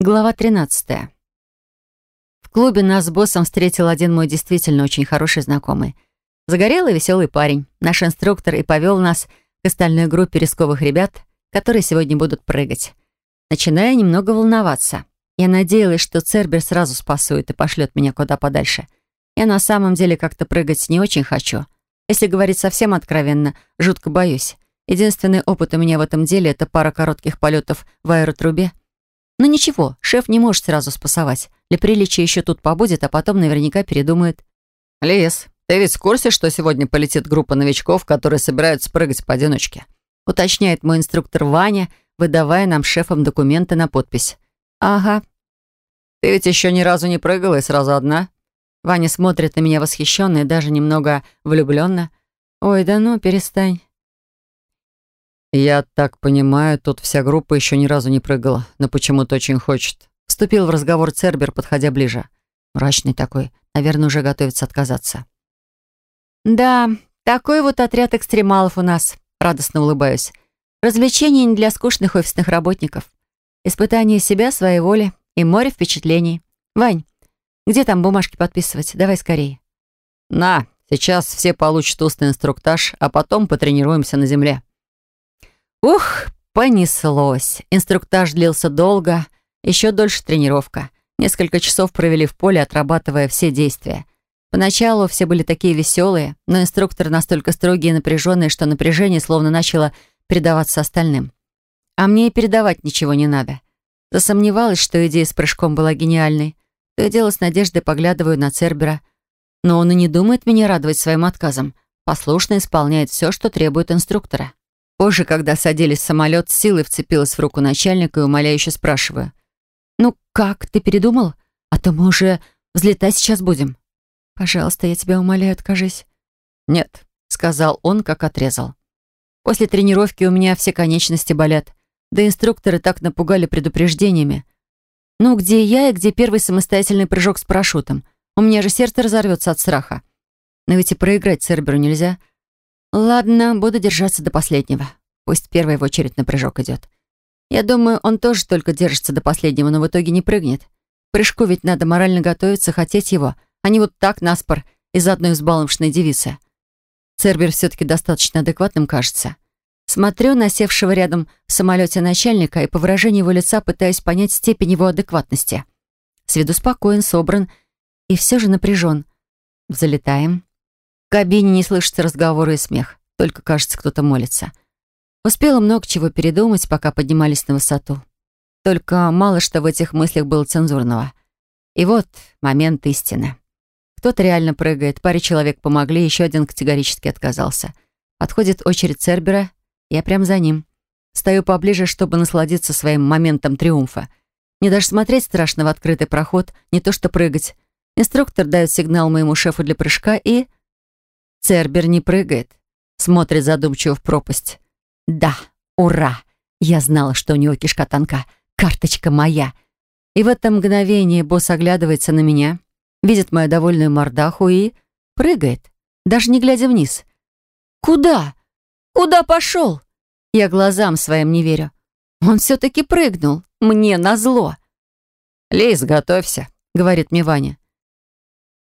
Глава 13. В клубе нас с боссом встретил один мой действительно очень хороший знакомый. Загорелый веселый парень, наш инструктор, и повел нас к остальной группе рисковых ребят, которые сегодня будут прыгать. Начиная немного волноваться. Я надеялась, что Цербер сразу спасует и пошлет меня куда подальше. Я на самом деле как-то прыгать не очень хочу. Если говорить совсем откровенно, жутко боюсь. Единственный опыт у меня в этом деле — это пара коротких полетов в аэротрубе — но ничего, шеф не может сразу спасовать. Для приличия еще тут побудет, а потом наверняка передумает. «Лес, ты ведь в курсе, что сегодня полетит группа новичков, которые собираются прыгать поодиночке?» Уточняет мой инструктор Ваня, выдавая нам шефам документы на подпись. «Ага». «Ты ведь еще ни разу не прыгала и сразу одна?» Ваня смотрит на меня восхищенно и даже немного влюбленно. «Ой, да ну, перестань». «Я так понимаю, тут вся группа еще ни разу не прыгала, но почему-то очень хочет». Вступил в разговор Цербер, подходя ближе. Мрачный такой, наверное, уже готовится отказаться. «Да, такой вот отряд экстремалов у нас», — радостно улыбаюсь. «Развлечения не для скучных офисных работников. Испытание себя, своей воли и море впечатлений. Вань, где там бумажки подписывать? Давай скорее». «На, сейчас все получат устный инструктаж, а потом потренируемся на земле». Ух, понеслось. Инструктаж длился долго, еще дольше тренировка. Несколько часов провели в поле, отрабатывая все действия. Поначалу все были такие веселые, но инструктор настолько строгий и напряженный, что напряжение словно начало передаваться остальным. А мне и передавать ничего не надо. Засомневалась, что идея с прыжком была гениальной. То и дело с надеждой поглядываю на Цербера. Но он и не думает меня радовать своим отказом. Послушно исполняет все, что требует инструктора. Позже, когда садились в самолет, силой вцепилась в руку начальника и умоляюще спрашиваю. «Ну как, ты передумал? А то мы уже взлетать сейчас будем». «Пожалуйста, я тебя умоляю, откажись». «Нет», — сказал он, как отрезал. «После тренировки у меня все конечности болят. Да инструкторы так напугали предупреждениями. Ну, где я и где первый самостоятельный прыжок с парашютом? У меня же сердце разорвется от страха. Но ведь и проиграть Церберу нельзя». Ладно, буду держаться до последнего. Пусть первый в очередь на прыжок идет. Я думаю, он тоже только держится до последнего, но в итоге не прыгнет. Прыжку ведь надо морально готовиться, хотеть его, а не вот так наспор из одной взбалмошной девицы. Цербер все-таки достаточно адекватным кажется. Смотрю на севшего рядом в самолете начальника и по выражению его лица пытаюсь понять степень его адекватности. С виду спокоен, собран и все же напряжен. Взлетаем. Кабине не слышится разговоры и смех, только, кажется, кто-то молится. Успела много чего передумать, пока поднимались на высоту. Только мало что в этих мыслях было цензурного. И вот момент истины. Кто-то реально прыгает, паре человек помогли, еще один категорически отказался. Подходит очередь Цербера, я прям за ним. Стою поближе, чтобы насладиться своим моментом триумфа. Не даже смотреть страшно в открытый проход, не то что прыгать. Инструктор дает сигнал моему шефу для прыжка и... Цербер не прыгает, смотрит задумчиво в пропасть. Да, ура! Я знала, что у него кишка тонка. Карточка моя. И в это мгновение босс оглядывается на меня, видит мою довольную мордаху и прыгает, даже не глядя вниз. «Куда? Куда пошел?» Я глазам своим не верю. Он все-таки прыгнул. Мне назло. «Лиз, готовься», — говорит мне Ваня.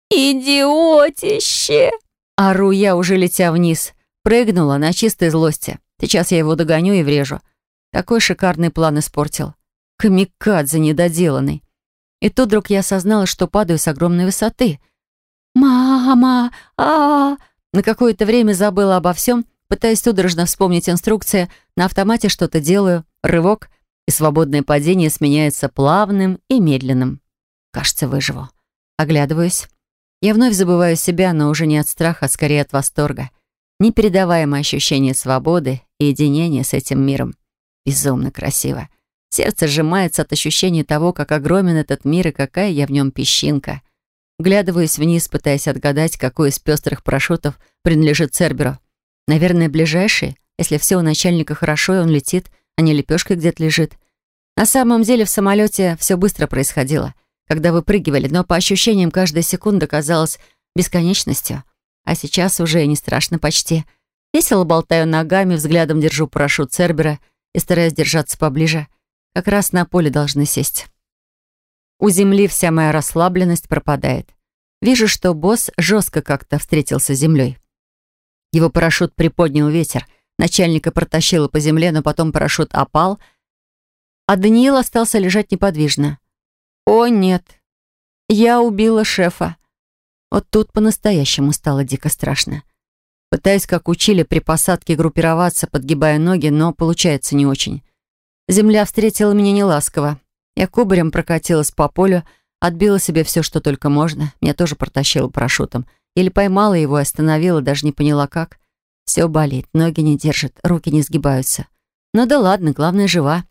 «Идиотище!» Ору я, уже летя вниз. Прыгнула на чистой злости. Сейчас я его догоню и врежу. Такой шикарный план испортил. Камикадзе недоделанный. И тут вдруг я осознала, что падаю с огромной высоты. «Мама! а, -а, -а На какое-то время забыла обо всем, пытаясь судорожно вспомнить инструкции, на автомате что-то делаю, рывок, и свободное падение сменяется плавным и медленным. Кажется, выживу. Оглядываюсь. Я вновь забываю себя, но уже не от страха, а скорее от восторга. Непередаваемое ощущение свободы и единения с этим миром. Безумно красиво. Сердце сжимается от ощущения того, как огромен этот мир и какая я в нем песчинка. Вглядываюсь вниз, пытаясь отгадать, какой из пестрых парашютов принадлежит Церберу. Наверное, ближайший, если все у начальника хорошо, и он летит, а не лепешкой где-то лежит. На самом деле в самолете все быстро происходило — когда выпрыгивали, но по ощущениям каждая секунда казалась бесконечностью. А сейчас уже не страшно почти. Весело болтаю ногами, взглядом держу парашют Цербера и стараюсь держаться поближе. Как раз на поле должны сесть. У земли вся моя расслабленность пропадает. Вижу, что босс жестко как-то встретился с землей. Его парашют приподнял ветер, начальника протащило по земле, но потом парашют опал, а Даниил остался лежать неподвижно. «О, нет! Я убила шефа!» Вот тут по-настоящему стало дико страшно. Пытаюсь, как учили, при посадке группироваться, подгибая ноги, но получается не очень. Земля встретила меня неласково. Я кубарем прокатилась по полю, отбила себе все, что только можно. Меня тоже протащило парашютом. Или поймала его и остановила, даже не поняла как. Все болит, ноги не держат, руки не сгибаются. Ну да ладно, главное, жива.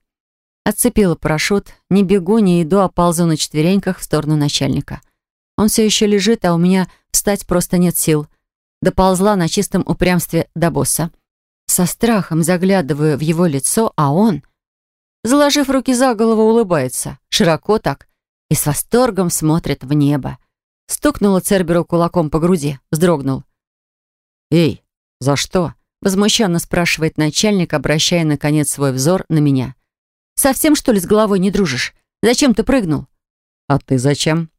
Отцепила парашют, не бегу, не иду, а ползу на четвереньках в сторону начальника. Он все еще лежит, а у меня встать просто нет сил. Доползла на чистом упрямстве до босса. Со страхом заглядываю в его лицо, а он, заложив руки за голову, улыбается. Широко так. И с восторгом смотрит в небо. Стукнула Церберу кулаком по груди, вздрогнул. «Эй, за что?» Возмущенно спрашивает начальник, обращая, наконец, свой взор на меня. «Совсем, что ли, с головой не дружишь? Зачем ты прыгнул?» «А ты зачем?»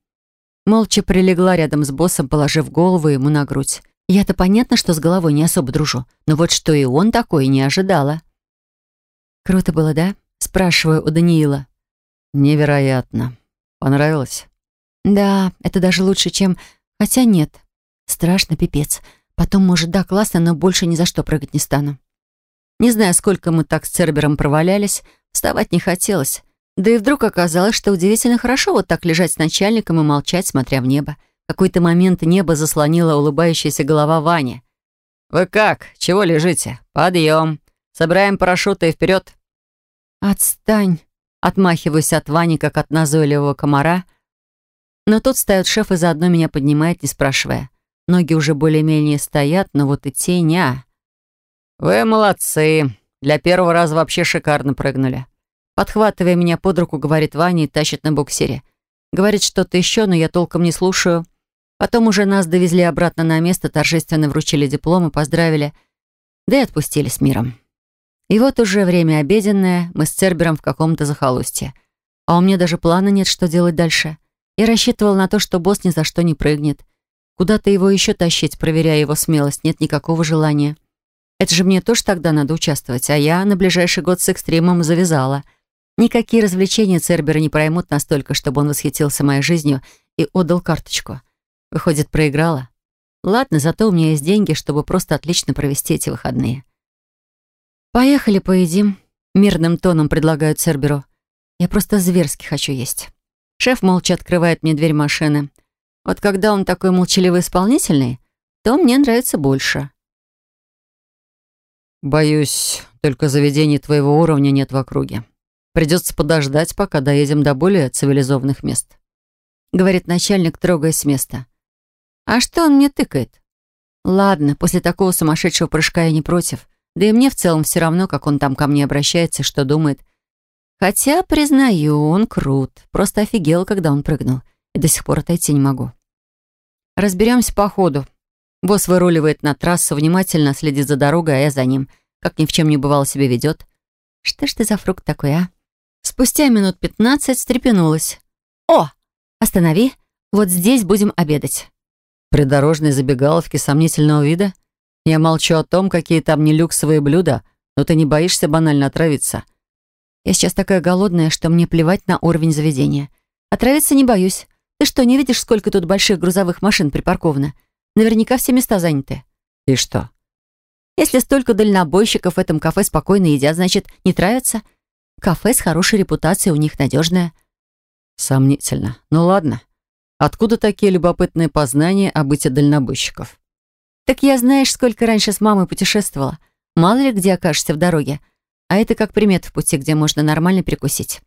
Молча прилегла рядом с боссом, положив голову ему на грудь. Я-то понятно, что с головой не особо дружу, но вот что и он такой не ожидала. «Круто было, да?» — спрашиваю у Даниила. «Невероятно. Понравилось?» «Да, это даже лучше, чем... Хотя нет. Страшно, пипец. Потом, может, да, классно, но больше ни за что прыгать не стану». Не знаю, сколько мы так с Цербером провалялись, вставать не хотелось. Да и вдруг оказалось, что удивительно хорошо вот так лежать с начальником и молчать, смотря в небо. В какой-то момент небо заслонила улыбающаяся голова Вани. «Вы как? Чего лежите? Подъем. Собираем парашюты и вперед!» «Отстань!» Отмахиваюсь от Вани, как от назойливого комара. Но тут встает шеф и заодно меня поднимает, не спрашивая. Ноги уже более-менее стоят, но вот и теня. «Вы молодцы. Для первого раза вообще шикарно прыгнули. Подхватывая меня под руку, говорит Ваня и тащит на буксире. Говорит что-то еще, но я толком не слушаю. Потом уже нас довезли обратно на место, торжественно вручили дипломы, поздравили, да и отпустили с миром. И вот уже время обеденное, мы с Цербером в каком-то захолустье. А у меня даже плана нет, что делать дальше. Я рассчитывал на то, что босс ни за что не прыгнет. Куда-то его еще тащить, проверяя его смелость, нет никакого желания. Это же мне тоже тогда надо участвовать, а я на ближайший год с экстримом завязала — Никакие развлечения Цербера не проймут настолько, чтобы он восхитился моей жизнью и отдал карточку. Выходит, проиграла. Ладно, зато у меня есть деньги, чтобы просто отлично провести эти выходные. «Поехали, поедим», — мирным тоном предлагаю Церберу. «Я просто зверски хочу есть». Шеф молча открывает мне дверь машины. Вот когда он такой молчаливый исполнительный, то мне нравится больше. «Боюсь, только заведений твоего уровня нет в округе», Придется подождать, пока доедем до более цивилизованных мест», — говорит начальник, трогаясь с места. «А что он мне тыкает?» «Ладно, после такого сумасшедшего прыжка я не против. Да и мне в целом все равно, как он там ко мне обращается, что думает. Хотя, признаю, он крут. Просто офигел, когда он прыгнул. И до сих пор отойти не могу. Разберемся по ходу. Босс выруливает на трассу, внимательно следит за дорогой, а я за ним. Как ни в чем не бывало себя ведет. Что ж ты за фрукт такой, а? Спустя минут пятнадцать встрепенулась. «О, останови, вот здесь будем обедать». Придорожной забегаловки сомнительного вида? Я молчу о том, какие там не люксовые блюда, но ты не боишься банально отравиться? Я сейчас такая голодная, что мне плевать на уровень заведения. Отравиться не боюсь. Ты что, не видишь, сколько тут больших грузовых машин припарковано? Наверняка все места заняты. И что? Если столько дальнобойщиков в этом кафе спокойно едят, значит, не травятся? Кафе с хорошей репутацией у них надежное. Сомнительно. Ну ладно. Откуда такие любопытные познания о быте дальнобойщиков? Так я знаешь, сколько раньше с мамой путешествовала. Мало ли где окажешься в дороге. А это как примет в пути, где можно нормально перекусить.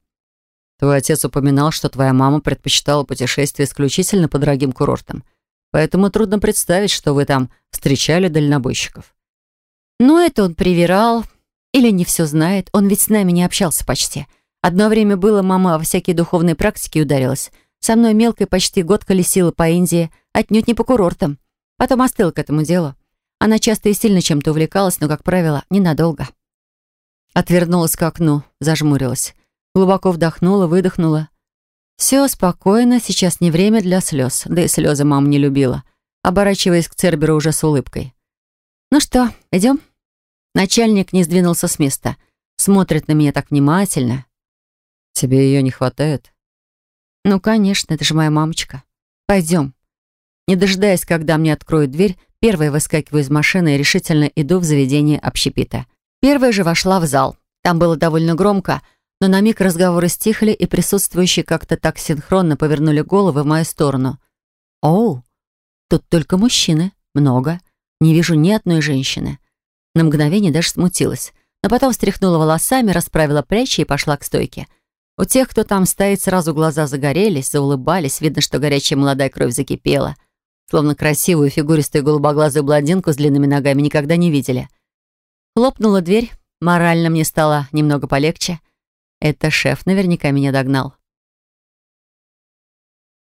Твой отец упоминал, что твоя мама предпочитала путешествия исключительно по дорогим курортам. Поэтому трудно представить, что вы там встречали дальнобойщиков. Ну, это он привирал, или не все знает, он ведь с нами не общался почти. Одно время было, мама во всякие духовные практики ударилась. Со мной мелкой почти год колесила по Индии, отнюдь не по курортам. Потом остыла к этому делу. Она часто и сильно чем-то увлекалась, но, как правило, ненадолго. Отвернулась к окну, зажмурилась. Глубоко вдохнула, выдохнула. Все спокойно, сейчас не время для слез, да и слезы мама не любила, оборачиваясь к Церберу уже с улыбкой. «Ну что, идем?» Начальник не сдвинулся с места, смотрит на меня так внимательно. «Тебе ее не хватает?» «Ну, конечно, это же моя мамочка. Пойдем». Не дожидаясь, когда мне откроют дверь, первая выскакиваю из машины и решительно иду в заведение общепита. Первая же вошла в зал. Там было довольно громко, но на миг разговоры стихли, и присутствующие как-то так синхронно повернули головы в мою сторону. «Оу, тут только мужчины. Много. Не вижу ни одной женщины». На мгновение даже смутилась, но потом встряхнула волосами, расправила плечи и пошла к стойке. У тех, кто там стоит, сразу глаза загорелись, заулыбались, видно, что горячая молодая кровь закипела. Словно красивую, фигуристую голубоглазую блондинку с длинными ногами никогда не видели. Хлопнула дверь, морально мне стало немного полегче. Это шеф наверняка меня догнал.